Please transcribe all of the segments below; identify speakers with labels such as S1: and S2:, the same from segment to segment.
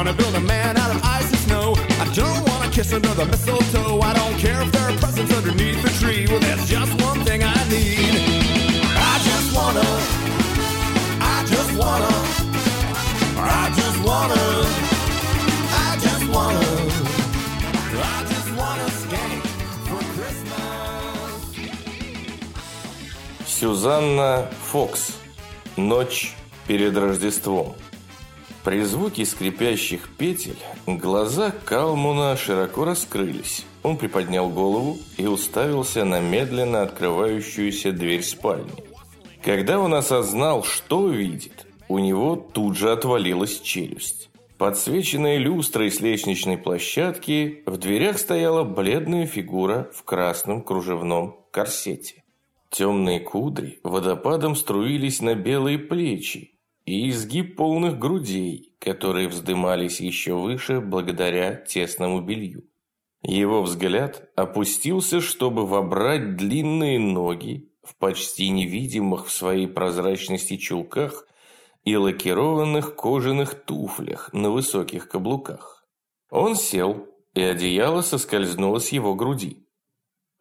S1: wanna build a man out of ice and snow. I don't wanna kiss another mistletoe. I don't care if there are presents underneath the tree. Well, there's just one thing I need. I just wanna. I just wanna. I just wanna. I just wanna. I just wanna skank for Christmas.
S2: Сюзанна Фокс. Ночь перед Рождеством. При звуке скрипящих петель глаза Калмуна широко раскрылись. Он приподнял голову и уставился на медленно открывающуюся дверь спальни. Когда он осознал, что видит, у него тут же отвалилась челюсть. Подсвеченная люстрой с лестничной площадки, в дверях стояла бледная фигура в красном кружевном корсете. Темные кудри водопадом струились на белые плечи и изгиб полных грудей, которые вздымались еще выше благодаря тесному белью. Его взгляд опустился, чтобы вобрать длинные ноги в почти невидимых в своей прозрачности чулках и лакированных кожаных туфлях на высоких каблуках. Он сел, и одеяло соскользнуло с его груди.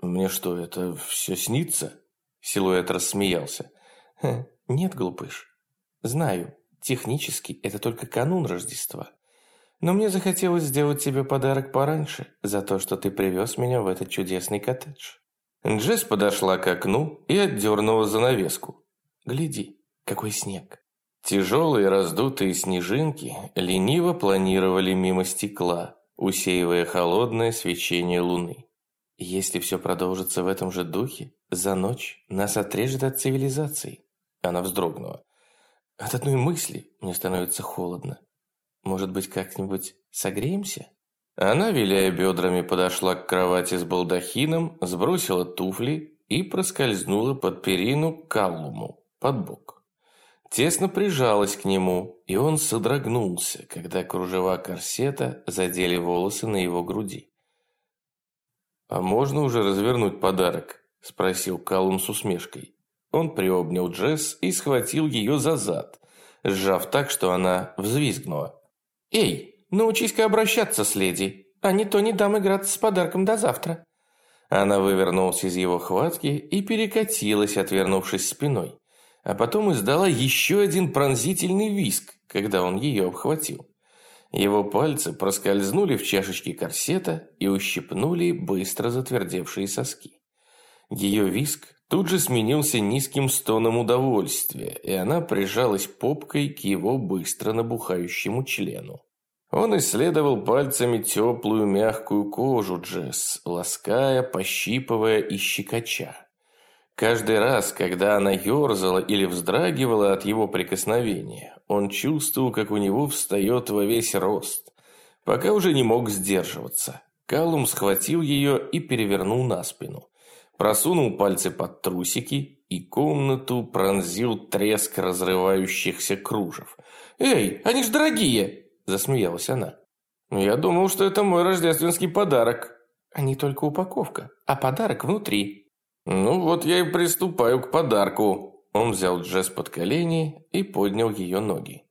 S2: «Мне что, это все снится?» Силуэт рассмеялся. «Хм, «Нет, глупыш. Знаю, технически это только канун Рождества. Но мне захотелось сделать тебе подарок пораньше за то, что ты привез меня в этот чудесный коттедж». Джесс подошла к окну и отдернула занавеску. «Гляди, какой снег!» Тяжелые раздутые снежинки лениво планировали мимо стекла, усеивая холодное свечение луны. Если все продолжится в этом же духе, за ночь нас отрежет от цивилизации. Она вздрогнула. От одной мысли мне становится холодно. Может быть, как-нибудь согреемся? Она, виляя бедрами, подошла к кровати с балдахином, сбросила туфли и проскользнула под перину Каллуму, под бок. Тесно прижалась к нему, и он содрогнулся, когда кружева корсета задели волосы на его груди. «А можно уже развернуть подарок?» – спросил Калум с усмешкой. Он приобнял Джесс и схватил ее за зад, сжав так, что она взвизгнула. «Эй, научись-ка обращаться с леди, а не то не дам играться с подарком до завтра». Она вывернулась из его хватки и перекатилась, отвернувшись спиной, а потом издала еще один пронзительный виск, когда он ее обхватил. Его пальцы проскользнули в чашечки корсета и ущипнули быстро затвердевшие соски. Ее виск тут же сменился низким стоном удовольствия, и она прижалась попкой к его быстро набухающему члену. Он исследовал пальцами теплую мягкую кожу Джесс, лаская, пощипывая и щекоча. Каждый раз, когда она ерзала или вздрагивала от его прикосновения, он чувствовал, как у него встает во весь рост, пока уже не мог сдерживаться. Калум схватил ее и перевернул на спину. Просунул пальцы под трусики, и комнату пронзил треск разрывающихся кружев. «Эй, они ж дорогие!» – засмеялась она. «Я думал, что это мой рождественский подарок». «А не только упаковка, а подарок внутри», «Ну вот я и приступаю к подарку». Он взял Джесс под колени и поднял ее ноги.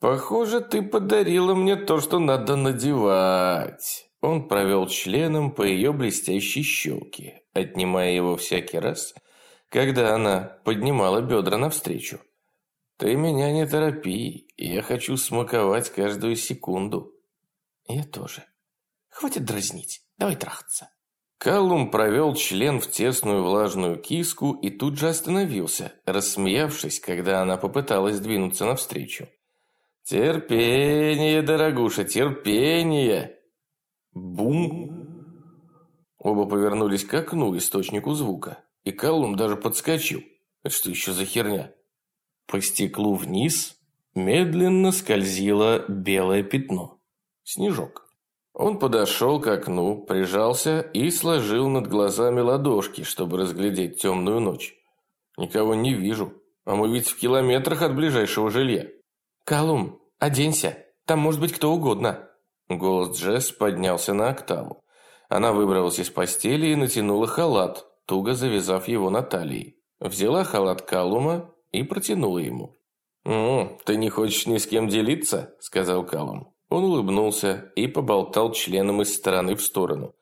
S2: «Похоже, ты подарила мне то, что надо надевать». Он провел членом по ее блестящей щеке, отнимая его всякий раз, когда она поднимала бедра навстречу. «Ты меня не торопи, я хочу смаковать каждую секунду». «Я тоже. Хватит дразнить, давай трахаться». Каллум провел член в тесную влажную киску и тут же остановился, рассмеявшись, когда она попыталась двинуться навстречу. «Терпение, дорогуша, терпение!» Бум! Оба повернулись к окну, источнику звука, и Каллум даже подскочил. Это что еще за херня? По стеклу вниз медленно скользило белое пятно. Снежок. Он подошел к окну, прижался и сложил над глазами ладошки, чтобы разглядеть темную ночь. Никого не вижу, а мы ведь в километрах от ближайшего жилья. «Колум, оденься, там может быть кто угодно». Голос Джесс поднялся на октаву. Она выбралась из постели и натянула халат, туго завязав его на талии. Взяла халат Калума и протянула ему. «М, «Ты не хочешь ни с кем делиться?» – сказал Калум. Он улыбнулся и поболтал членом из стороны в сторону.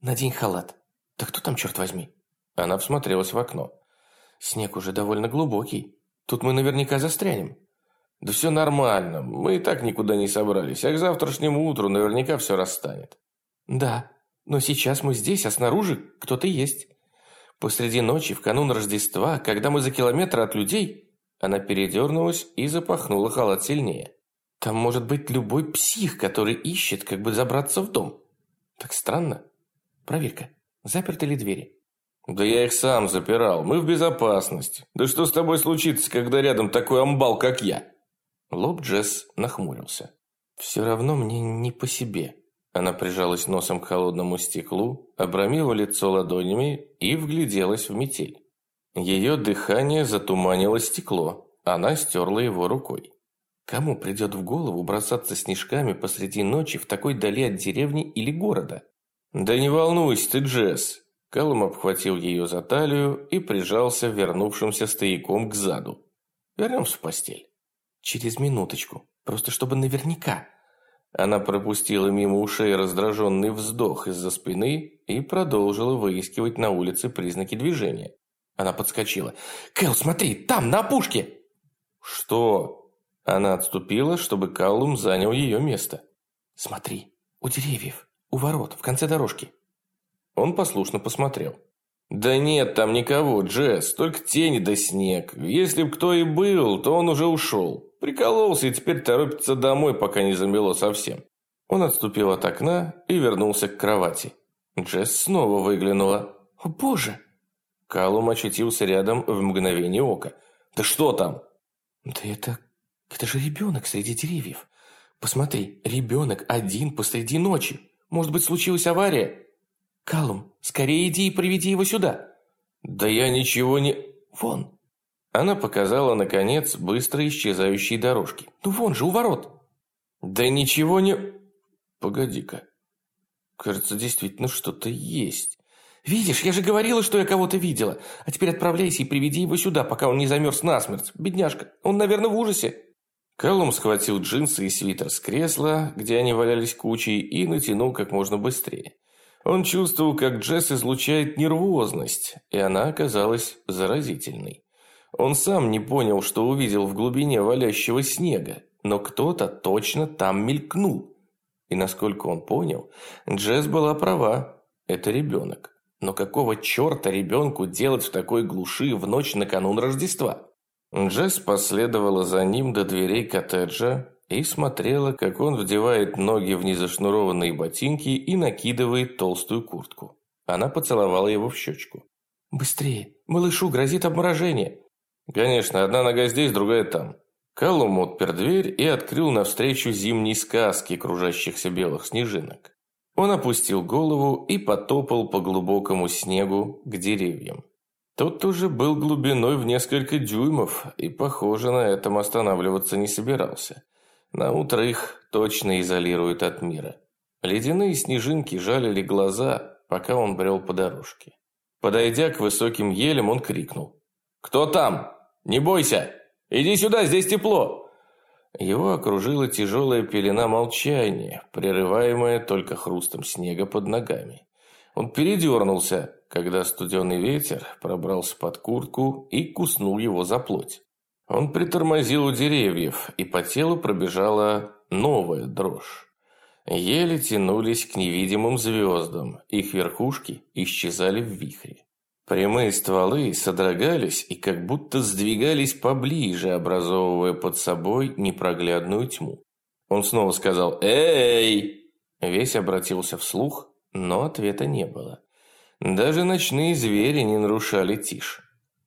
S3: «Надень халат. Да кто там, черт возьми?»
S2: Она всмотрелась в окно.
S3: «Снег уже довольно глубокий. Тут мы наверняка застрянем».
S2: «Да все нормально. Мы и так никуда не собрались. А к завтрашнему утру наверняка все расстанет».
S3: «Да, но сейчас мы здесь, а снаружи кто-то есть. Посреди ночи, в канун Рождества, когда мы за километр от людей...» Она передернулась и запахнула халат сильнее. «Там может быть любой псих, который ищет, как бы забраться в дом. Так странно. Проверь-ка, заперты ли двери?»
S2: «Да я их сам запирал. Мы в безопасности. Да что с тобой случится, когда рядом такой амбал, как я?»
S3: Лоб Джесс нахмурился. «Все равно мне не по себе». Она прижалась носом к холодному стеклу, обрамила лицо ладонями и вгляделась в метель. Ее дыхание затуманило стекло, она стерла его рукой. Кому придет в голову бросаться снежками посреди ночи в такой дали от деревни или города?
S2: «Да не волнуйся ты, Джесс!» Калум обхватил ее за талию и прижался вернувшимся стояком к заду. «Вернемся в постель».
S3: «Через минуточку, просто чтобы наверняка».
S2: Она пропустила мимо ушей раздраженный вздох из-за спины и продолжила выискивать на улице признаки движения.
S3: Она подскочила. «Кэл, смотри, там, на опушке!»
S2: «Что?» Она отступила, чтобы Каллум занял ее место.
S3: «Смотри, у деревьев, у ворот, в конце дорожки».
S2: Он послушно посмотрел. «Да нет там никого, Джесс, только тени да снег. Если б кто и был, то он уже ушел. Прикололся и теперь торопится домой, пока не замело совсем». Он отступил от окна и вернулся к кровати. Джесс снова выглянула.
S3: «О боже!»
S2: Калум очутился рядом в мгновение ока. «Да что там?»
S3: «Да это... это же ребенок среди деревьев. Посмотри, ребенок один посреди ночи. Может быть, случилась авария?» «Калум, скорее иди и приведи его сюда!»
S2: «Да я ничего не...»
S3: «Вон!»
S2: Она показала, наконец, быстро исчезающие дорожки.
S3: «Ну вон же, у ворот!»
S2: «Да ничего не...» «Погоди-ка. Кажется, действительно что-то есть».
S3: «Видишь, я же говорила, что я кого-то видела. А теперь отправляйся и приведи его сюда, пока он не замерз насмерть. Бедняжка, он, наверное, в ужасе».
S2: Кэллум схватил джинсы и свитер с кресла, где они валялись кучей, и натянул как можно быстрее. Он чувствовал, как Джесс излучает нервозность, и она оказалась заразительной. Он сам не понял, что увидел в глубине валящего снега, но кто-то точно там мелькнул. И насколько он понял, Джесс была права, это ребенок. Но какого черта ребенку делать в такой глуши в ночь накануне Рождества? Джесс последовала за ним до дверей коттеджа и смотрела, как он вдевает ноги в незашнурованные ботинки и накидывает толстую куртку. Она поцеловала его в щечку.
S3: «Быстрее! Малышу грозит обморожение!»
S2: «Конечно, одна нога здесь, другая там». Калум отпер дверь и открыл навстречу зимней сказки кружащихся белых снежинок. Он опустил голову и потопал по глубокому снегу к деревьям. Тот уже был глубиной в несколько дюймов и, похоже, на этом останавливаться не собирался. На утро их точно изолируют от мира. Ледяные снежинки жалили глаза, пока он брел по дорожке. Подойдя к высоким елям, он крикнул. «Кто там? Не бойся! Иди сюда, здесь тепло!» Его окружила тяжелая пелена молчания, прерываемая только хрустом снега под ногами. Он передернулся, когда студеный ветер пробрался под куртку и куснул его за плоть. Он притормозил у деревьев, и по телу пробежала новая дрожь. Еле тянулись к невидимым звездам, их верхушки исчезали в вихре. Прямые стволы содрогались и как будто сдвигались поближе, образовывая под собой непроглядную тьму. Он снова сказал «Эй!». Весь обратился вслух, но ответа не было. Даже ночные звери не нарушали тишь.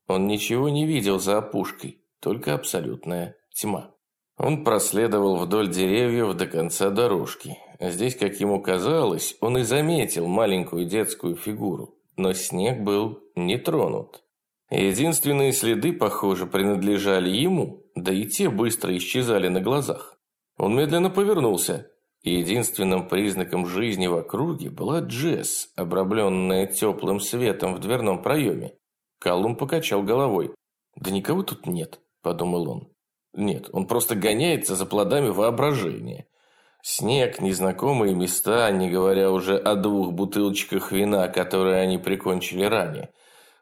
S2: Он ничего не видел за опушкой, только абсолютная тьма. Он проследовал вдоль деревьев до конца дорожки. Здесь, как ему казалось, он и заметил маленькую детскую фигуру но снег был не тронут. Единственные следы, похоже, принадлежали ему, да и те быстро исчезали на глазах. Он медленно повернулся, и единственным признаком жизни в округе была Джесс, обрамленная теплым светом в дверном проеме. Каллум покачал головой. «Да никого тут нет», – подумал он. Нет, он просто гоняется за плодами воображения. Снег, незнакомые места, не говоря уже о двух бутылочках вина, которые они прикончили ранее.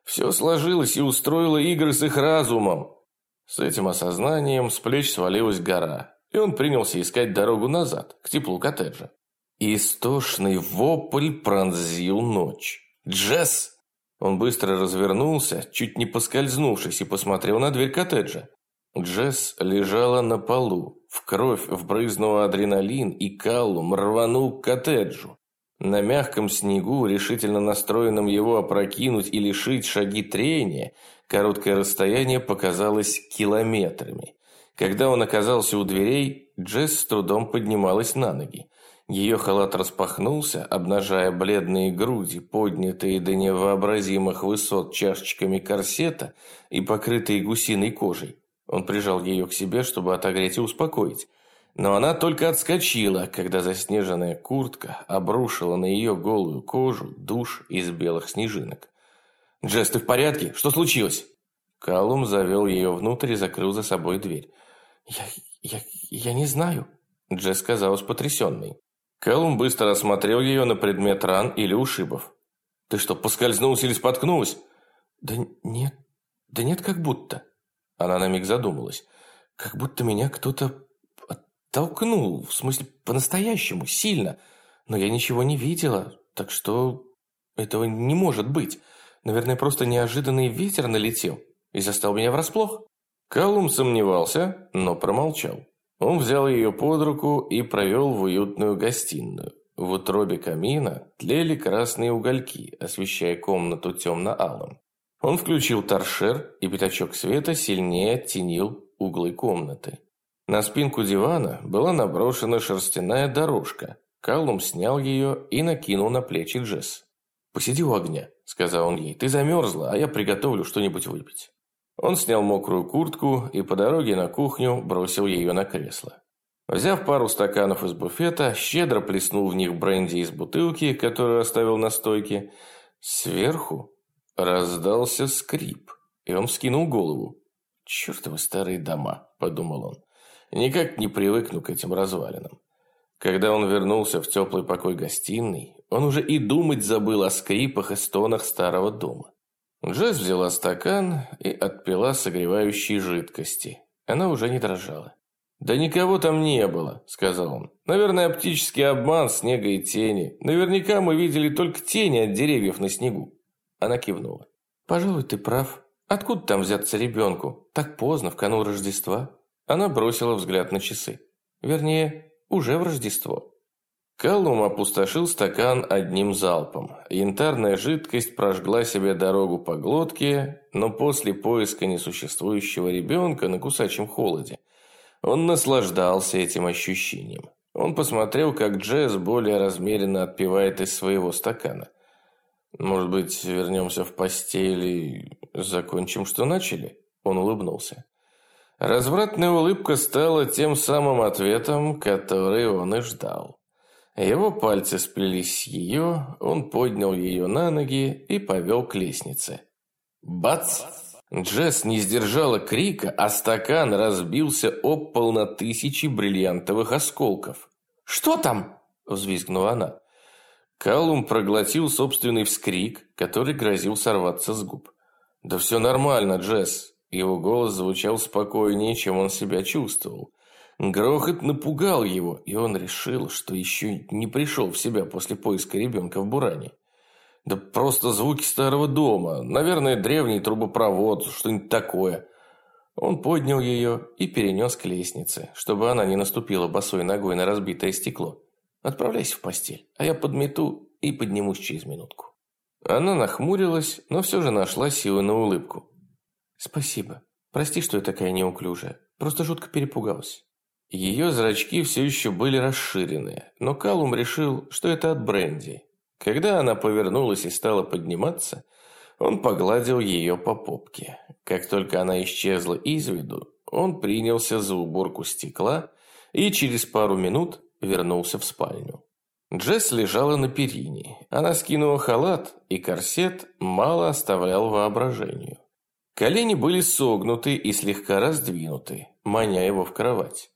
S2: Все сложилось и устроило игры с их разумом. С этим осознанием с плеч свалилась гора, и он принялся искать дорогу назад, к теплу коттеджа. Истошный вопль пронзил ночь. «Джесс!» Он быстро развернулся, чуть не поскользнувшись, и посмотрел на дверь коттеджа. Джесс лежала на полу. В кровь вбрызнул адреналин, и Каллум рванул к коттеджу. На мягком снегу, решительно настроенном его опрокинуть и лишить шаги трения, короткое расстояние показалось километрами. Когда он оказался у дверей, Джесс с трудом поднималась на ноги. Ее халат распахнулся, обнажая бледные груди, поднятые до невообразимых высот чашечками корсета и покрытые гусиной кожей. Он прижал ее к себе, чтобы отогреть и успокоить. Но она только отскочила, когда заснеженная куртка обрушила на ее голую кожу душ из белых снежинок. «Джесс, ты в порядке? Что случилось?» Калум завел ее внутрь и закрыл за собой дверь. «Я... я... я не знаю», — Джесс казалась потрясенной. Калум быстро осмотрел ее на предмет ран или ушибов. «Ты что, поскользнулась или споткнулась?» «Да нет, да нет, как будто». Она на миг задумалась. «Как будто меня кто-то оттолкнул, в смысле, по-настоящему, сильно. Но я ничего не видела, так что этого не может быть. Наверное, просто неожиданный ветер налетел и застал меня врасплох». Калум сомневался, но промолчал. Он взял ее под руку и провел в уютную гостиную. В утробе камина тлели красные угольки, освещая комнату темно-алым. Он включил торшер, и пятачок света сильнее оттенил углы комнаты. На спинку дивана была наброшена шерстяная дорожка. Каллум снял ее и накинул на плечи Джесс. «Посиди у огня», — сказал он ей. «Ты замерзла, а я приготовлю что-нибудь выпить». Он снял мокрую куртку и по дороге на кухню бросил ее на кресло. Взяв пару стаканов из буфета, щедро плеснул в них бренди из бутылки, которую оставил на стойке. Сверху Раздался скрип, и он вскинул голову. «Чертовы старые дома», – подумал он. «Никак не привыкну к этим развалинам». Когда он вернулся в теплый покой гостиной, он уже и думать забыл о скрипах и стонах старого дома. Джесс взяла стакан и отпила согревающей жидкости. Она уже не дрожала. «Да никого там не было», – сказал он. «Наверное, оптический обман снега и тени. Наверняка мы видели только тени от деревьев на снегу». Она кивнула. «Пожалуй, ты прав. Откуда там взяться ребенку? Так поздно, в канун Рождества». Она бросила взгляд на часы. Вернее, уже в Рождество. Каллум опустошил стакан одним залпом. Янтарная жидкость прожгла себе дорогу по глотке, но после поиска несуществующего ребенка на кусачем холоде он наслаждался этим ощущением. Он посмотрел, как Джесс более размеренно отпивает из своего стакана. «Может быть, вернемся в постель и закончим, что начали?» Он улыбнулся. Развратная улыбка стала тем самым ответом, который он и ждал. Его пальцы сплелись с ее, он поднял ее на ноги и повел к лестнице. Бац! Джесс не сдержала крика, а стакан разбился об пол на тысячи бриллиантовых осколков. «Что там?» – взвизгнула она. Калум проглотил собственный вскрик, который грозил сорваться с губ. «Да все нормально, Джесс». Его голос звучал спокойнее, чем он себя чувствовал. Грохот напугал его, и он решил, что еще не пришел в себя после поиска ребенка в Буране. Да просто звуки старого дома, наверное, древний трубопровод, что-нибудь такое. Он поднял ее и перенес к лестнице, чтобы она не наступила босой ногой на разбитое стекло. Отправляйся в постель, а я подмету и поднимусь через минутку». Она нахмурилась, но все же нашла силы на улыбку. «Спасибо. Прости, что я такая неуклюжая. Просто жутко перепугалась». Ее зрачки все еще были расширены, но Калум решил, что это от бренди. Когда она повернулась и стала подниматься, он погладил ее по попке. Как только она исчезла из виду, он принялся за уборку стекла и через пару минут вернулся в спальню. Джесс лежала на перине. Она скинула халат, и корсет мало оставлял воображению. Колени были согнуты и слегка раздвинуты. маня его в кровать.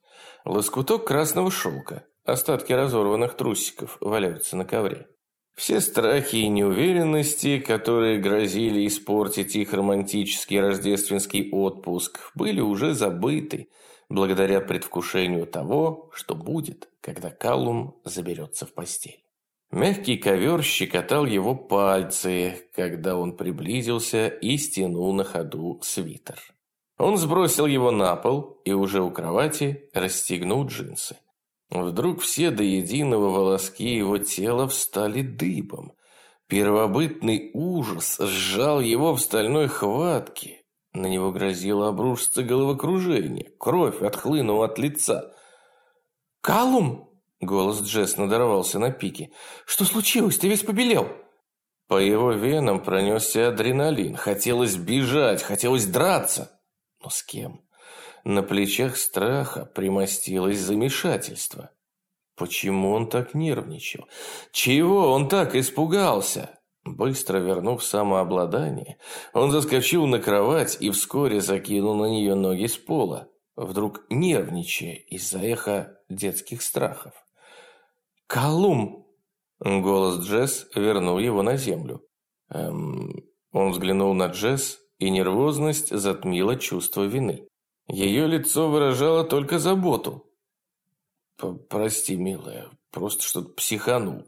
S2: Лоскуток красного шелка, остатки разорванных трусиков валяются на ковре. Все страхи и неуверенности, которые грозили испортить их романтический рождественский отпуск, были уже забыты, благодаря предвкушению того, что будет, когда Каллум заберется в постель. Мягкий ковер щекотал его пальцы, когда он приблизился и стянул на ходу свитер. Он сбросил его на пол и уже у кровати расстегнул джинсы. Вдруг все до единого волоски его тела встали дыбом. Первобытный ужас сжал его в стальной хватке. На него грозило обрушиться головокружение. Кровь отхлынула от лица. «Калум!» — голос Джесс надорвался на пике. «Что случилось? Ты весь побелел!» По его венам пронесся адреналин. Хотелось бежать, хотелось драться. Но с кем? На плечах страха примостилось замешательство. Почему он так нервничал? Чего он так испугался? Быстро вернув самообладание, он заскочил на кровать и вскоре закинул на нее ноги с пола, вдруг нервничая из-за эха детских страхов. «Колумб!» Голос Джесс вернул его на землю. Эм... Он взглянул на Джесс, и нервозность затмила чувство вины. Ее лицо выражало только заботу. «Прости, милая, просто что-то психанул.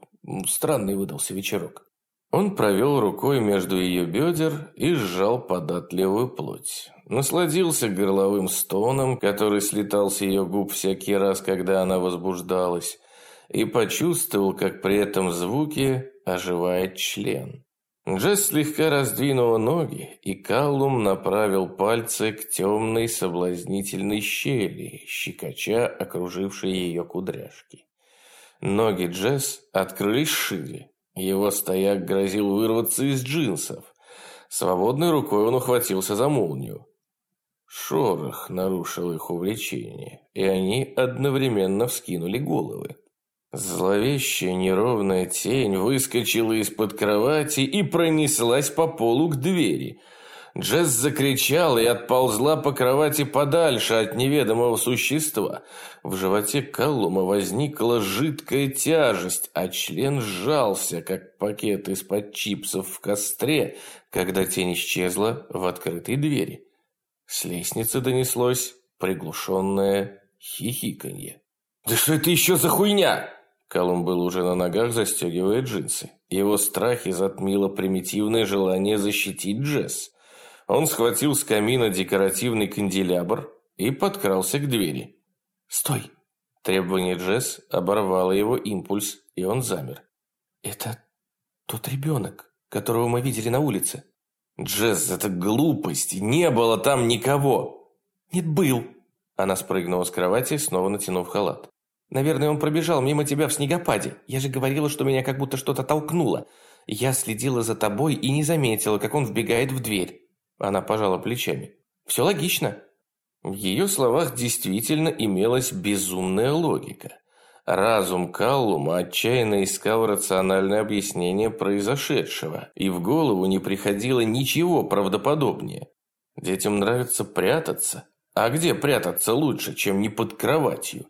S2: Странный выдался вечерок». Он провел рукой между ее бедер и сжал податливую плоть. Насладился горловым стоном, который слетал с ее губ всякий раз, когда она возбуждалась, и почувствовал, как при этом звуке оживает член. Джесс слегка раздвинула ноги, и Каллум направил пальцы к темной соблазнительной щели, щекоча окружившей ее кудряшки. Ноги Джесс открылись шире. Его стояк грозил вырваться из джинсов. Свободной рукой он ухватился за молнию. Шорох нарушил их увлечение, и они одновременно вскинули головы. Зловещая неровная тень выскочила из-под кровати и пронеслась по полу к двери. Джесс закричала и отползла по кровати подальше от неведомого существа. В животе Каллума возникла жидкая тяжесть, а член сжался, как пакет из-под чипсов в костре, когда тень исчезла в открытой двери. С лестницы донеслось приглушенное хихиканье. «Да что это еще за хуйня?» Калум был уже на ногах, застегивая джинсы. Его страхи затмило примитивное желание защитить Джесс. Он схватил с камина декоративный канделябр и подкрался к двери. «Стой!» Требование Джесс оборвало его импульс, и он замер. «Это тот ребенок, которого мы видели на улице». «Джесс, это глупость! Не было там никого!» «Нет, был!» Она спрыгнула с кровати, снова натянув халат. Наверное, он пробежал мимо тебя в снегопаде. Я же говорила, что меня как будто что-то толкнуло. Я следила за тобой и не заметила, как он вбегает в дверь». Она пожала плечами. «Все логично». В ее словах действительно имелась безумная логика. Разум Каллума отчаянно искал рациональное объяснение произошедшего, и в голову не приходило ничего правдоподобнее. Детям нравится прятаться. А где прятаться лучше, чем не под кроватью?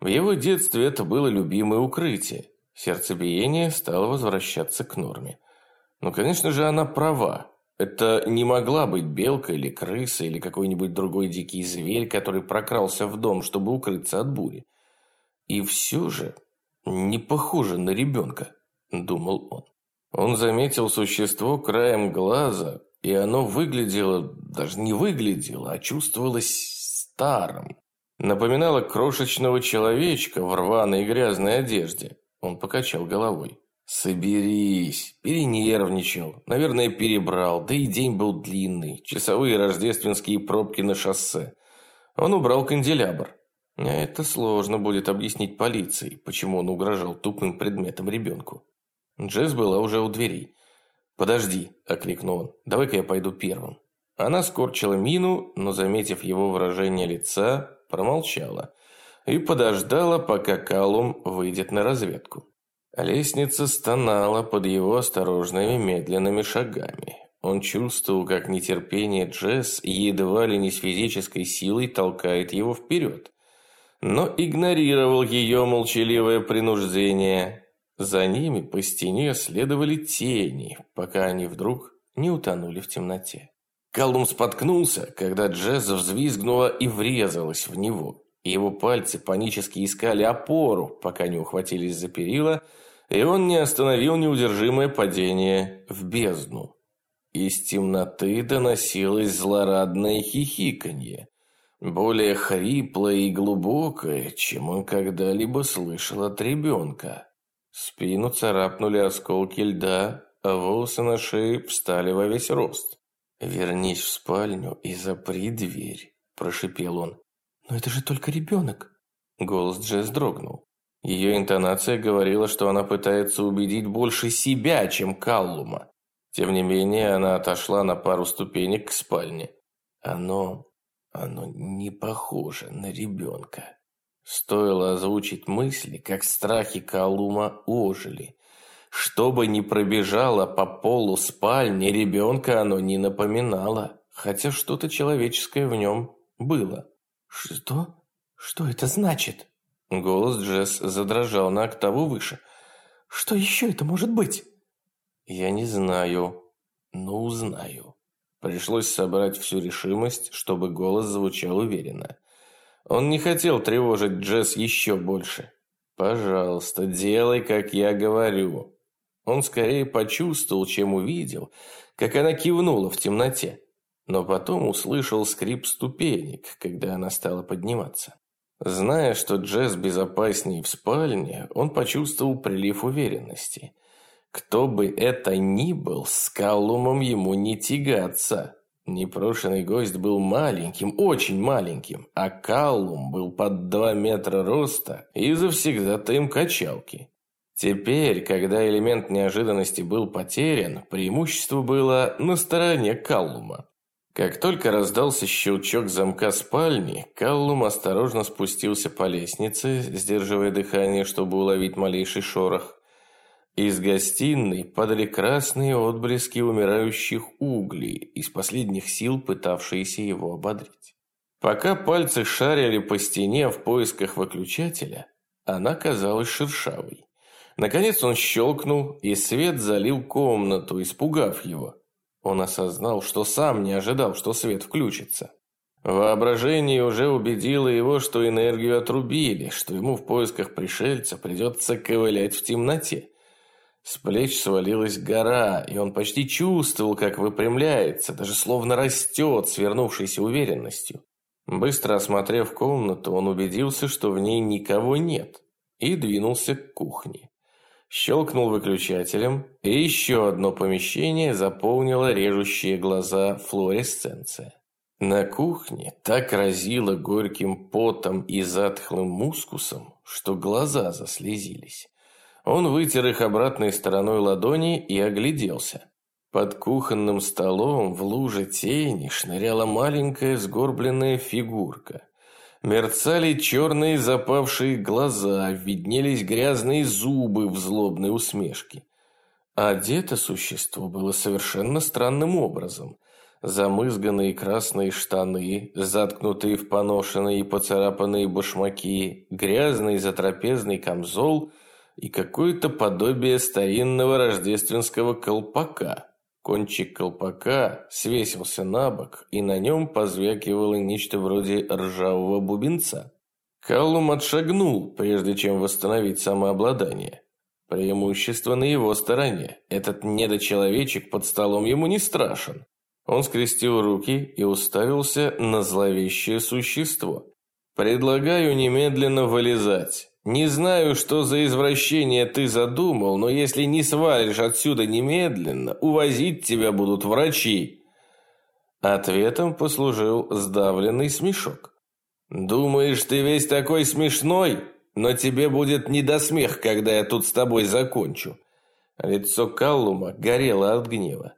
S2: В его детстве это было любимое укрытие. Сердцебиение стало возвращаться к норме. Но, конечно же, она права. Это не могла быть белка или крыса или какой-нибудь другой дикий зверь, который прокрался в дом, чтобы укрыться от бури. И все же не похоже на ребенка, думал он. Он заметил существо краем глаза, и оно выглядело, даже не выглядело, а чувствовалось старым. Напоминала крошечного человечка в рваной и грязной одежде. Он покачал головой. «Соберись!» Перенервничал. Наверное, перебрал. Да и день был длинный. Часовые рождественские пробки на шоссе. Он убрал канделябр. А это сложно будет объяснить полиции, почему он угрожал тупым предметом ребенку. Джесс была уже у дверей. «Подожди», – окликнул он. «Давай-ка я пойду первым». Она скорчила мину, но, заметив его выражение лица, промолчала и подождала, пока Калум выйдет на разведку. Лестница стонала под его осторожными медленными шагами. Он чувствовал, как нетерпение Джесс едва ли не с физической силой толкает его вперед. Но игнорировал ее молчаливое принуждение. За ними по стене следовали тени, пока они вдруг не утонули в темноте. Каллум споткнулся, когда Джесс взвизгнула и врезалась в него. Его пальцы панически искали опору, пока не ухватились за перила, и он не остановил неудержимое падение в бездну. Из темноты доносилось злорадное хихиканье, более хриплое и глубокое, чем он когда-либо слышал от ребенка. Спину царапнули осколки льда, а волосы на шее встали во весь рост. «Вернись в спальню и запри дверь», – прошипел он.
S4: «Но это же только ребенок!»
S2: Голос Джесс дрогнул. Ее интонация говорила, что она пытается убедить больше себя, чем Каллума. Тем не менее, она отошла на пару ступенек к спальне. Оно... оно не похоже на ребенка. Стоило озвучить мысли, как страхи Калума ожили. Что бы ни пробежало по полу спальни, ребенка оно не напоминало, хотя что-то человеческое в нем было.
S4: «Что? Что это значит?»
S2: Голос Джесс задрожал на октаву выше.
S4: «Что еще это может быть?»
S2: «Я не знаю, но узнаю». Пришлось собрать всю решимость, чтобы голос звучал уверенно. Он не хотел тревожить Джесс еще больше. «Пожалуйста, делай, как я говорю». Он скорее почувствовал, чем увидел, как она кивнула в темноте но потом услышал скрип ступенек, когда она стала подниматься. Зная, что Джесс безопаснее в спальне, он почувствовал прилив уверенности. Кто бы это ни был, с Каллумом ему не тягаться. Непрошенный гость был маленьким, очень маленьким, а Каллум был под два метра роста и завсегдатаем качалки. Теперь, когда элемент неожиданности был потерян, преимущество было на стороне Каллума. Как только раздался щелчок замка спальни, Каллум осторожно спустился по лестнице, сдерживая дыхание, чтобы уловить малейший шорох. Из гостиной падали красные отблески умирающих углей, из последних сил пытавшиеся его ободрить. Пока пальцы шарили по стене в поисках выключателя, она казалась шершавой. Наконец он щелкнул, и свет залил комнату, испугав его. Он осознал, что сам не ожидал, что свет включится. Воображение уже убедило его, что энергию отрубили, что ему в поисках пришельца придется ковылять в темноте. С плеч свалилась гора, и он почти чувствовал, как выпрямляется, даже словно растет, свернувшейся уверенностью. Быстро осмотрев комнату, он убедился, что в ней никого нет, и двинулся к кухне щелкнул выключателем, и еще одно помещение заполнило режущие глаза флуоресценция. На кухне так разило горьким потом и затхлым мускусом, что глаза заслезились. Он вытер их обратной стороной ладони и огляделся. Под кухонным столом в луже тени шныряла маленькая сгорбленная фигурка. Мерцали черные запавшие глаза, виднелись грязные зубы в злобной усмешке. Одето существо было совершенно странным образом. Замызганные красные штаны, заткнутые в поношенные и поцарапанные башмаки, грязный затрапезный камзол и какое-то подобие старинного рождественского колпака – Кончик колпака свесился на бок, и на нем позвякивало нечто вроде ржавого бубенца. Каллум отшагнул, прежде чем восстановить самообладание. Преимущество на его стороне. Этот недочеловечек под столом ему не страшен. Он скрестил руки и уставился на зловещее существо. «Предлагаю немедленно вылезать. Не знаю, что за извращение ты задумал, но если не свалишь отсюда немедленно, увозить тебя будут врачи. Ответом послужил сдавленный смешок. Думаешь, ты весь такой смешной, но тебе будет не до смех, когда я тут с тобой закончу. Лицо Каллума горело от гнева.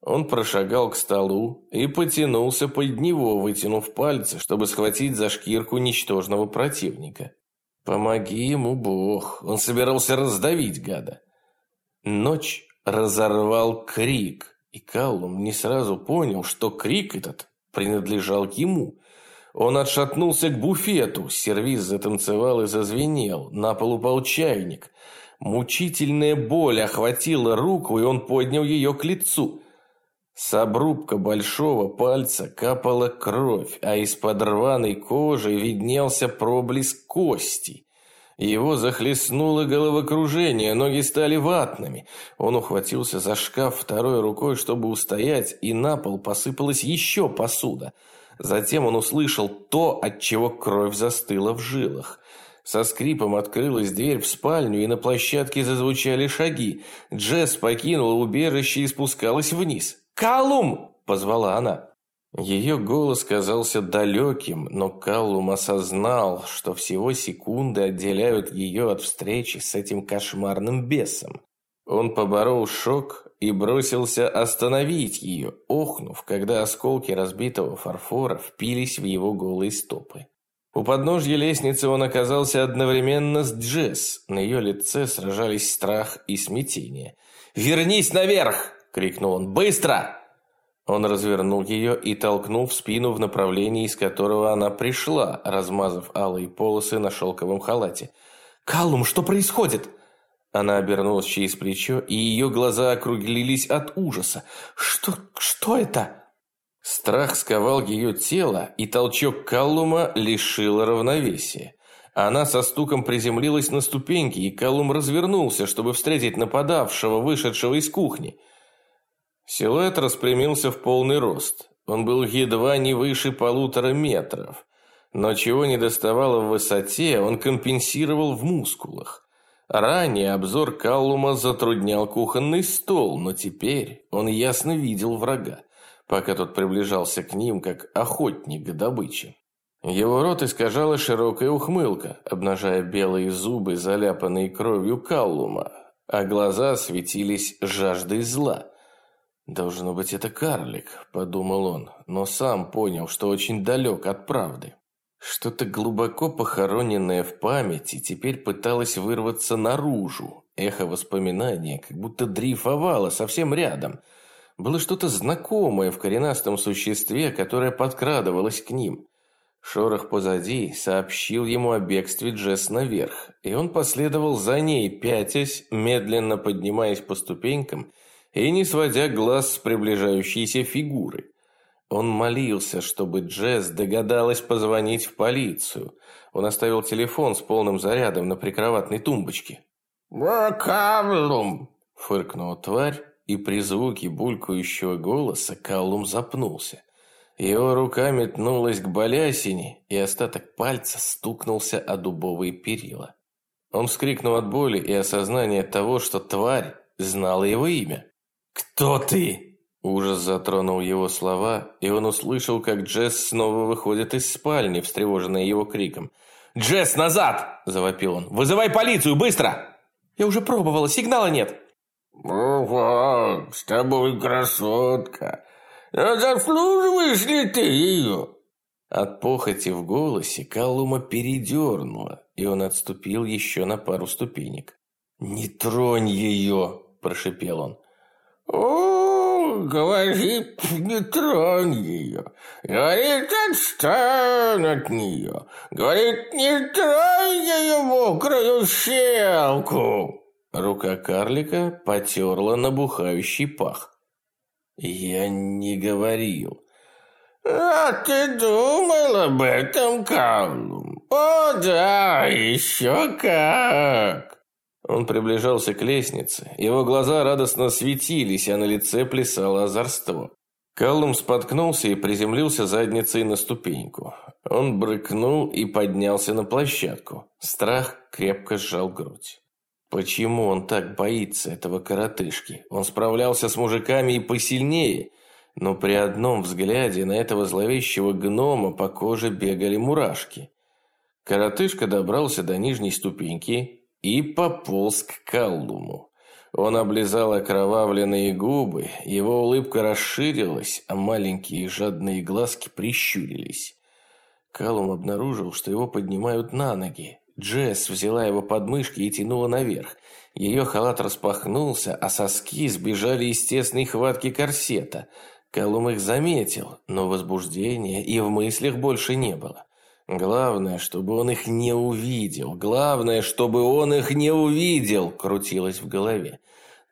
S2: Он прошагал к столу и потянулся под него, вытянув пальцы, чтобы схватить за шкирку ничтожного противника. Помоги ему Бог, он собирался раздавить гада. Ночь разорвал крик, И Каллум не сразу понял, что крик этот принадлежал ему. Он отшатнулся к буфету, сервиз затанцевал и зазвенел, на пол упал чайник. Мучительная боль охватила руку, и он поднял ее к лицу. С обрубка большого пальца капала кровь, а из-под рваной кожи виднелся проблеск кости. Его захлестнуло головокружение, ноги стали ватными. Он ухватился за шкаф второй рукой, чтобы устоять, и на пол посыпалась еще посуда. Затем он услышал то, от чего кровь застыла в жилах. Со скрипом открылась дверь в спальню, и на площадке зазвучали шаги. Джесс покинула убежище и спускалась вниз. «Калум!» – позвала она. Ее голос казался далеким, но Каллум осознал, что всего секунды отделяют ее от встречи с этим кошмарным бесом. Он поборол шок и бросился остановить ее, охнув, когда осколки разбитого фарфора впились в его голые стопы. У подножья лестницы он оказался одновременно с Джесс. На ее лице сражались страх и смятение. «Вернись наверх!» – крикнул он. «Быстро!» Он развернул ее и толкнул в спину в направлении, из которого она пришла, размазав алые полосы на шелковом халате. «Каллум, что происходит?» Она обернулась через плечо, и ее глаза округлились от ужаса. «Что... что это?» Страх сковал ее тело, и толчок Каллума лишил равновесия. Она со стуком приземлилась на ступеньки, и Каллум развернулся, чтобы встретить нападавшего, вышедшего из кухни. Силуэт распрямился в полный рост. Он был едва не выше полутора метров. Но чего не доставало в высоте, он компенсировал в мускулах. Ранее обзор Каллума затруднял кухонный стол, но теперь он ясно видел врага, пока тот приближался к ним, как охотник к добыче. Его рот искажала широкая ухмылка, обнажая белые зубы, заляпанные кровью Каллума, а глаза светились жаждой зла – «Должно быть, это карлик», – подумал он, но сам понял, что очень далек от правды. Что-то глубоко похороненное в памяти теперь пыталось вырваться наружу. Эхо воспоминания как будто дрейфовало совсем рядом. Было что-то знакомое в коренастом существе, которое подкрадывалось к ним. Шорох позади сообщил ему о бегстве Джесс наверх, и он последовал за ней, пятясь, медленно поднимаясь по ступенькам – и не сводя глаз с приближающейся фигуры. Он молился, чтобы Джесс догадалась позвонить в полицию. Он оставил телефон с полным зарядом на прикроватной тумбочке.
S5: «Каллум!»
S2: – фыркнула тварь, и при звуке булькающего голоса Каллум запнулся. Его рука метнулась к балясине, и остаток пальца стукнулся о дубовые перила. Он вскрикнул от боли и осознания того, что тварь знала его имя. «Кто ты?» Ужас затронул его слова, и он услышал, как Джесс снова выходит из спальни, встревоженная его криком. «Джесс, назад!» – завопил он. «Вызывай полицию, быстро!» «Я уже пробовала, сигнала нет!»
S5: «Ого, с тобой красотка! А заслуживаешь ли ты ее?»
S2: От похоти в голосе Калума передернуло, и он отступил еще на пару ступенек. «Не тронь ее!» – прошипел он.
S5: «О, говорит, не тронь ее. Говорит, отстань от нее. Говорит, не тронь ее мокрую щелку».
S2: Рука карлика потерла набухающий пах. «Я не говорил».
S5: «А ты думал об этом, Каллум? О, да, еще как!»
S2: Он приближался к лестнице, его глаза радостно светились, а на лице плясало озорство. Каллум споткнулся и приземлился задницей на ступеньку. Он брыкнул и поднялся на площадку. Страх крепко сжал грудь. Почему он так боится этого коротышки? Он справлялся с мужиками и посильнее, но при одном взгляде на этого зловещего гнома по коже бегали мурашки. Коротышка добрался до нижней ступеньки и пополз к Каллуму. Он облизал окровавленные губы, его улыбка расширилась, а маленькие жадные глазки прищурились. Калум обнаружил, что его поднимают на ноги. Джесс взяла его подмышки и тянула наверх. Ее халат распахнулся, а соски сбежали из тесной хватки корсета. Колум их заметил, но возбуждения и в мыслях больше не было. Главное, чтобы он их не увидел. Главное, чтобы он их не увидел, крутилось в голове.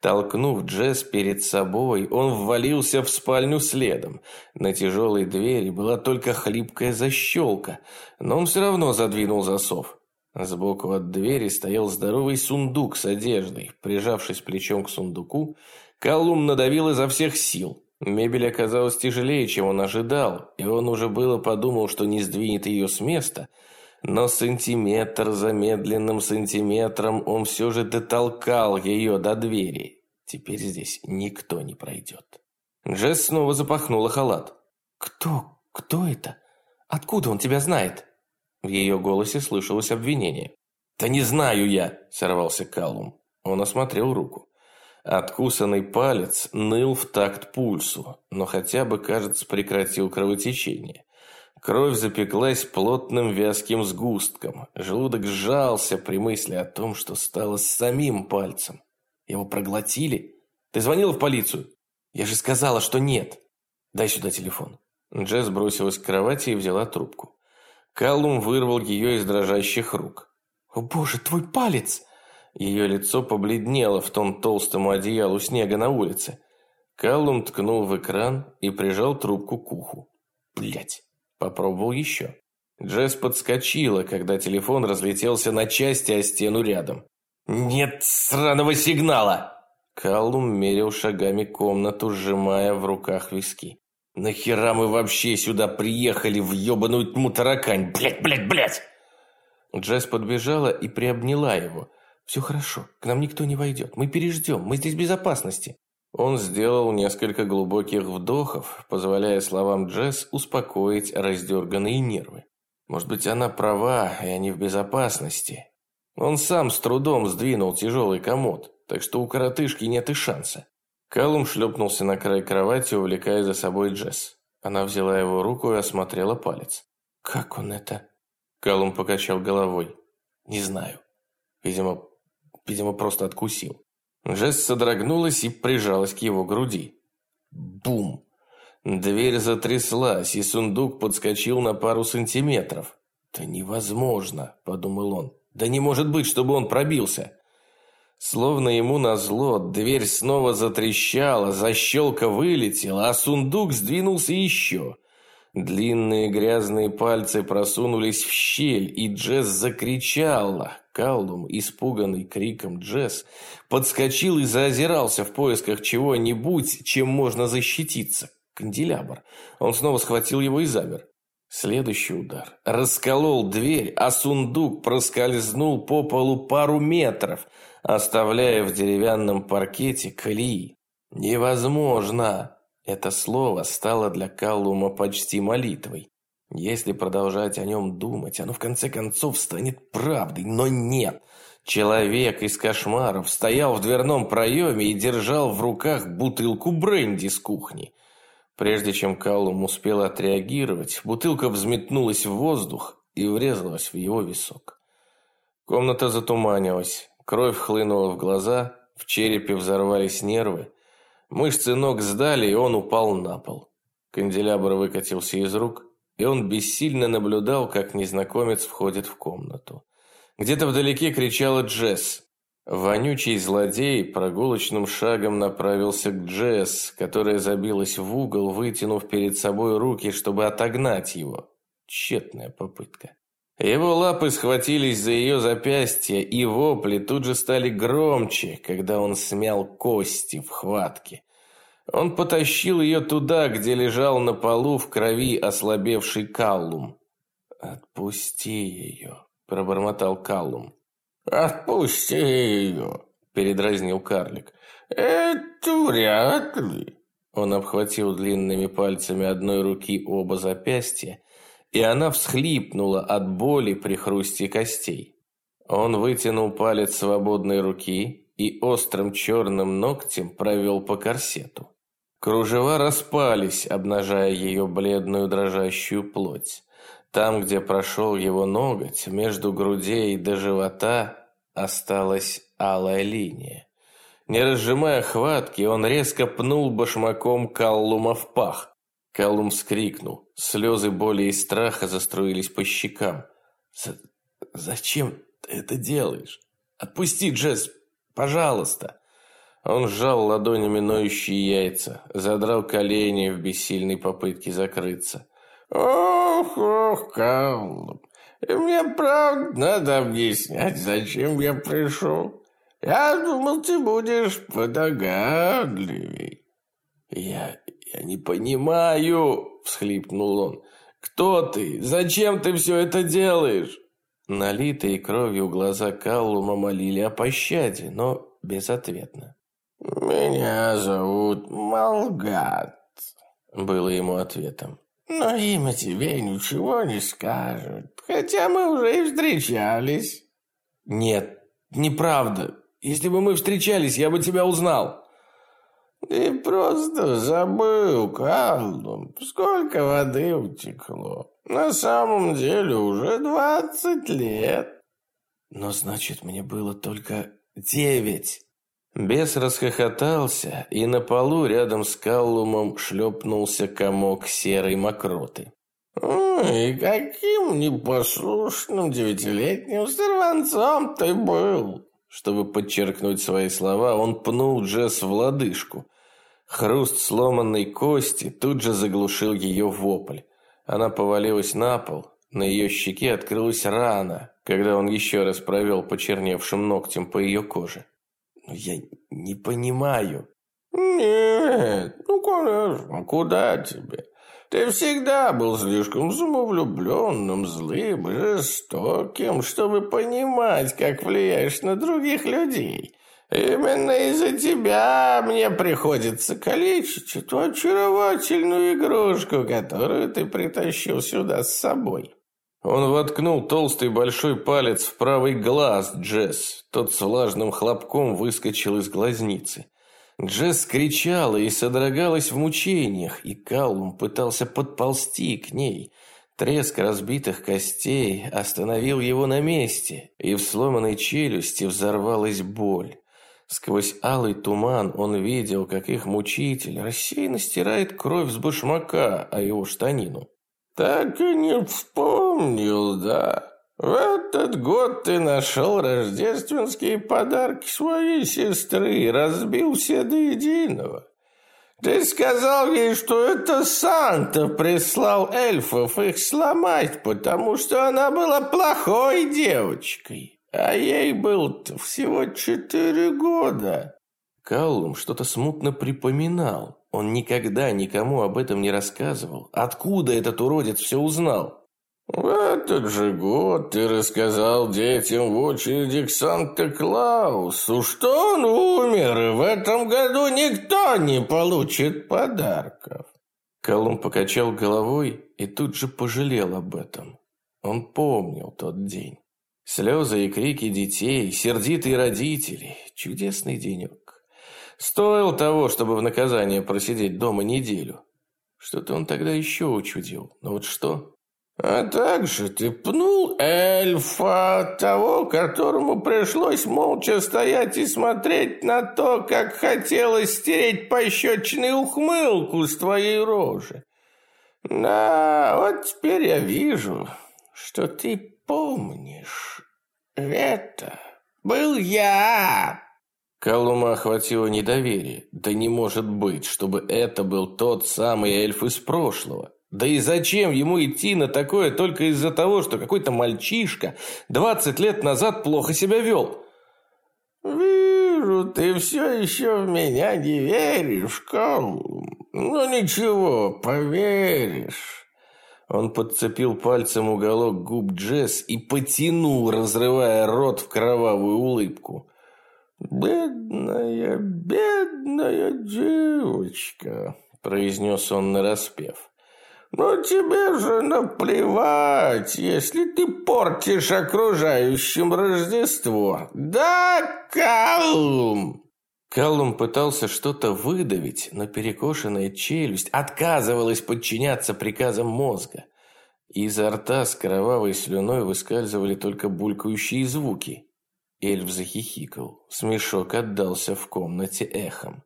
S2: Толкнув Джесс перед собой, он ввалился в спальню следом. На тяжелой двери была только хлипкая защелка, но он все равно задвинул засов. Сбоку от двери стоял здоровый сундук с одеждой. Прижавшись плечом к сундуку, Каллум надавил изо всех сил. Мебель оказалась тяжелее, чем он ожидал, и он уже было подумал, что не сдвинет ее с места, но сантиметр за медленным сантиметром он все же дотолкал ее до двери. Теперь здесь никто не пройдет. Джесс снова запахнула халат.
S4: «Кто? Кто это? Откуда он тебя знает?»
S2: В ее голосе слышалось обвинение. «Да не знаю я!» – сорвался Каллум. Он осмотрел руку. Откусанный палец ныл в такт пульсу, но хотя бы, кажется, прекратил кровотечение. Кровь запеклась плотным вязким сгустком. Желудок сжался при мысли о том, что стало с самим пальцем. Его проглотили? Ты звонила в полицию? Я же сказала, что нет. Дай сюда телефон. Джесс бросилась к кровати и взяла трубку. Каллум вырвал ее из дрожащих рук.
S4: «О боже, твой палец!»
S2: Ее лицо побледнело в том толстому одеялу снега на улице. Каллум ткнул в экран и прижал трубку к уху. Блять. Попробовал еще. Джесс подскочила, когда телефон разлетелся на части о стену рядом. «Нет сраного сигнала!» Каллум мерил шагами комнату, сжимая в руках виски. «Нахера мы вообще сюда приехали в ебаную тьму таракань? Блять, блять, блять!» Джесс подбежала и приобняла его –
S4: «Все хорошо, к нам никто не войдет. Мы переждем, мы здесь в безопасности».
S2: Он сделал несколько глубоких вдохов, позволяя словам Джесс успокоить раздерганные нервы. Может быть, она права, и они в безопасности. Он сам с трудом сдвинул тяжелый комод, так что у коротышки нет и шанса. Калум шлепнулся на край кровати, увлекая за собой Джесс. Она взяла его руку и осмотрела палец.
S4: «Как он это?»
S2: Калум покачал головой. «Не знаю. Видимо, Видимо, просто откусил. Жест содрогнулась и прижалась к его груди. Бум! Дверь затряслась, и сундук подскочил на пару сантиметров. «Да невозможно», — подумал он. «Да не может быть, чтобы он пробился». Словно ему назло, дверь снова затрещала, защелка вылетела, а сундук сдвинулся еще. Длинные грязные пальцы просунулись в щель, и Джесс закричала. Каллум, испуганный криком Джесс, подскочил и заозирался в поисках чего-нибудь, чем можно защититься. Канделябр. Он снова схватил его и замер. Следующий удар. Расколол дверь, а сундук проскользнул по полу пару метров, оставляя в деревянном паркете колеи. «Невозможно!» Это слово стало для Каллума почти молитвой. Если продолжать о нем думать, оно в конце концов станет правдой, но нет. Человек из кошмаров стоял в дверном проеме и держал в руках бутылку бренди с кухни. Прежде чем Каллум успел отреагировать, бутылка взметнулась в воздух и врезалась в его висок. Комната затуманилась, кровь хлынула в глаза, в черепе взорвались нервы, Мышцы ног сдали, и он упал на пол. Канделябр выкатился из рук, и он бессильно наблюдал, как незнакомец входит в комнату. Где-то вдалеке кричала Джесс. Вонючий злодей прогулочным шагом направился к Джесс, которая забилась в угол, вытянув перед собой руки, чтобы отогнать его. Тщетная попытка. Его лапы схватились за ее запястье, и вопли тут же стали громче, когда он смял кости в хватке. Он потащил ее туда, где лежал на полу в крови ослабевший Каллум. «Отпусти ее», – пробормотал Каллум.
S5: «Отпусти ее», – передразнил карлик. «Это вряд ли».
S2: Он обхватил длинными пальцами одной руки оба запястья и она всхлипнула от боли при хрусте костей. Он вытянул палец свободной руки и острым черным ногтем провел по корсету. Кружева распались, обнажая ее бледную дрожащую плоть. Там, где прошел его ноготь, между грудей до живота осталась алая линия. Не разжимая хватки, он резко пнул башмаком Каллума в пах. Каллум вскрикнул. Слезы боли и страха заструились по щекам. «Зачем ты это делаешь? Отпусти, Джесс, пожалуйста!» Он сжал ладонями ноющие яйца, задрал колени в бессильной попытке закрыться.
S5: «Ох, ох, Каллум, мне правда надо объяснять, зачем я пришел. Я думал, ты будешь подогадливей.
S2: Я, я не понимаю, всхлипнул он. Кто ты? Зачем ты все это делаешь? Налитые кровью глаза Каллума молили о пощаде, но безответно.
S5: «Меня зовут Малгат», — было ему ответом. «Но имя тебе ничего не скажет, хотя мы уже и встречались».
S2: «Нет, неправда. Если бы мы встречались, я бы тебя узнал».
S5: «Ты просто забыл, Калдум, сколько воды утекло. На самом деле уже двадцать лет».
S2: «Но значит, мне было только девять». Бес расхохотался, и на полу рядом с Каллумом шлепнулся комок серой мокроты.
S5: «И каким непослушным девятилетним сорванцом ты был!»
S2: Чтобы подчеркнуть свои слова, он пнул Джесс в лодыжку. Хруст сломанной кости тут же заглушил ее вопль. Она повалилась на пол, на ее щеке открылась рана, когда он еще раз провел почерневшим ногтем по ее коже. «Ну, «Я не понимаю».
S5: «Нет, ну, конечно, куда тебе? Ты всегда был слишком самовлюбленным, злым, жестоким, чтобы понимать, как влияешь на других людей. Именно из-за тебя мне приходится калечить эту очаровательную игрушку, которую ты притащил сюда с собой».
S2: Он воткнул толстый большой палец в правый глаз Джесс. Тот с влажным хлопком выскочил из глазницы. Джесс кричала и содрогалась в мучениях, и Каллум пытался подползти к ней. Треск разбитых костей остановил его на месте, и в сломанной челюсти взорвалась боль. Сквозь алый туман он видел, как их мучитель рассеянно стирает кровь с башмака, а его штанину.
S5: «Так и не вспомнил, да?» В этот год ты нашел рождественские подарки своей сестры и разбил все до единого. Ты сказал ей, что это Санта прислал эльфов их сломать, потому что она была плохой девочкой, а ей было всего четыре года.
S2: Каллум что-то смутно припоминал. Он никогда никому об этом не рассказывал. Откуда этот уродец все узнал?
S5: В этот же год ты рассказал детям в очереди к Санта-Клаусу, что он умер, и в этом году никто не получит подарков.
S2: Колумб покачал головой и тут же пожалел об этом. Он помнил тот день. Слезы и крики детей, сердитые родители. Чудесный денек. Стоил того, чтобы в наказание просидеть дома неделю. Что-то он тогда еще учудил. Но вот что?
S5: А также ты пнул эльфа, того, которому пришлось молча стоять и смотреть на то, как хотелось стереть пощечную ухмылку с твоей рожи. Да, вот теперь я вижу, что ты помнишь. Это был я.
S2: Колума охватило недоверие. Да не может быть, чтобы это был тот самый эльф из прошлого. Да и зачем ему идти на такое только из-за того, что какой-то мальчишка 20 лет назад плохо себя вел?
S5: «Вижу, ты все еще в меня не веришь, Колум. Ну ничего, поверишь».
S2: Он подцепил пальцем уголок губ Джесс и потянул, разрывая рот в кровавую улыбку.
S5: «Бедная, бедная девочка», — произнес он нараспев. Но тебе же наплевать, если ты портишь окружающим Рождество. Да, Калум?
S2: Калум пытался что-то выдавить, но перекошенная челюсть отказывалась подчиняться приказам мозга.
S5: Изо рта с кровавой слюной выскальзывали только булькающие звуки. Эльф захихикал. Смешок отдался в комнате эхом.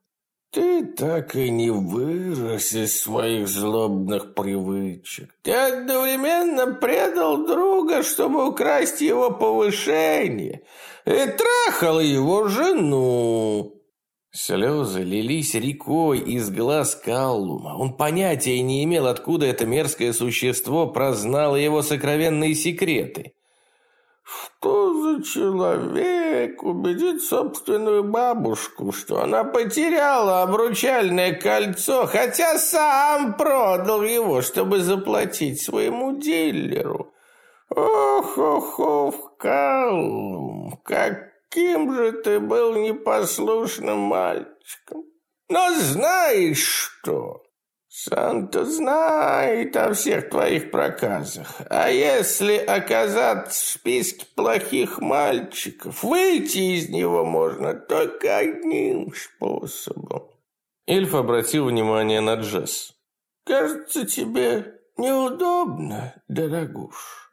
S2: Ты так и не вырос из своих злобных привычек. Ты одновременно предал друга, чтобы украсть его повышение, и трахал его жену.
S5: Слезы лились рекой из глаз Каллума. Он понятия не имел, откуда это мерзкое существо прознало его сокровенные секреты.
S2: Что за человек убедит собственную бабушку, что она потеряла обручальное кольцо, хотя сам продал его, чтобы заплатить своему дилеру? Ох, ох, ох, Каллум, каким же ты был непослушным мальчиком. Но знаешь что? Санта знает о всех твоих проказах. А если оказаться в списке плохих мальчиков, выйти из него можно только одним способом.
S5: Эльф обратил внимание на Джесс.
S2: Кажется, тебе неудобно, дорогуш.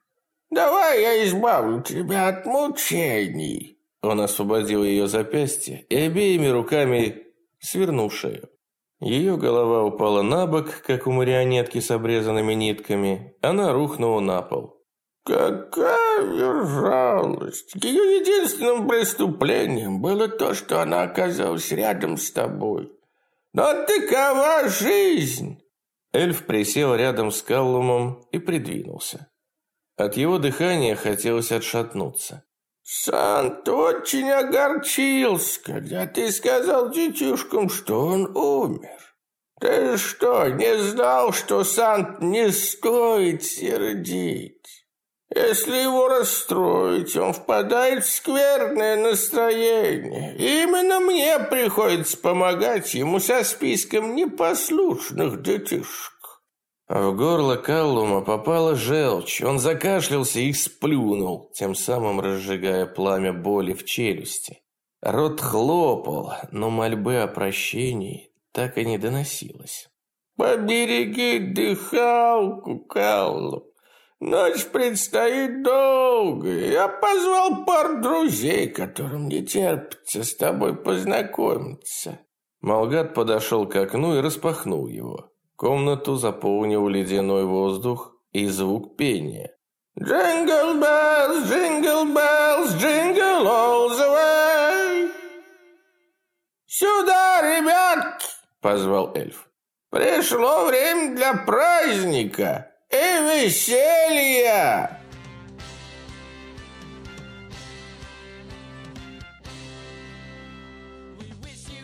S2: Давай я избавлю тебя от мучений.
S5: Он освободил ее запястье и обеими руками свернул шею. Ее голова упала на бок, как у марионетки с обрезанными нитками. Она рухнула на пол.
S2: Какая жалость! Ее единственным преступлением было то, что она оказалась рядом с тобой. Но такова жизнь!
S5: Эльф присел рядом с Каллумом и придвинулся. От его дыхания хотелось отшатнуться.
S2: Сант очень огорчился, когда ты сказал детишкам, что он умер. Ты что, не знал, что Сант не стоит сердить? Если его расстроить, он впадает в скверное настроение. Именно мне приходится помогать ему со списком непослушных детишек.
S5: В горло Каллума попала желчь. Он закашлялся и сплюнул, тем самым разжигая пламя боли в челюсти. Рот хлопал, но мольбы о прощении так и не доносилось.
S2: «Побереги дыхалку, Каллум. Ночь предстоит долгая. Я позвал пар друзей, которым не терпится с тобой познакомиться».
S5: Малгат подошел к окну и распахнул его. Комнату заполнил ледяной воздух и звук пения.
S2: «Jingle bells, jingle bells, jingle all the way!» «Сюда, ребятки!» — позвал эльф. «Пришло время для праздника и веселья!»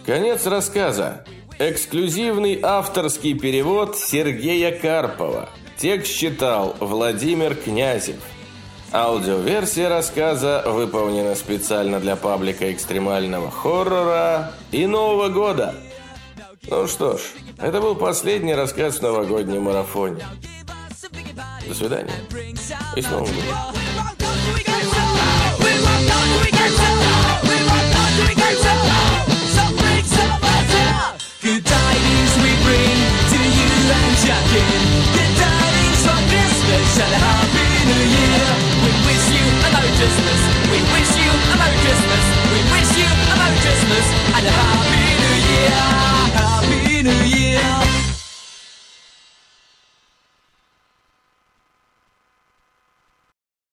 S5: Конец рассказа. Эксклюзивный авторский перевод Сергея Карпова. Текст читал Владимир Князев. Аудиоверсия рассказа выполнена специально для паблика экстремального хоррора и Нового года. Ну что ж, это был последний рассказ в новогоднем марафоне. До свидания и с Новым годом. Good tidings we bring to you and Jack in. Good tidings for Christmas and a happy new year. We wish you a Merry Christmas. We wish you a Merry Christmas. We wish you a Merry Christmas and a happy new year. Happy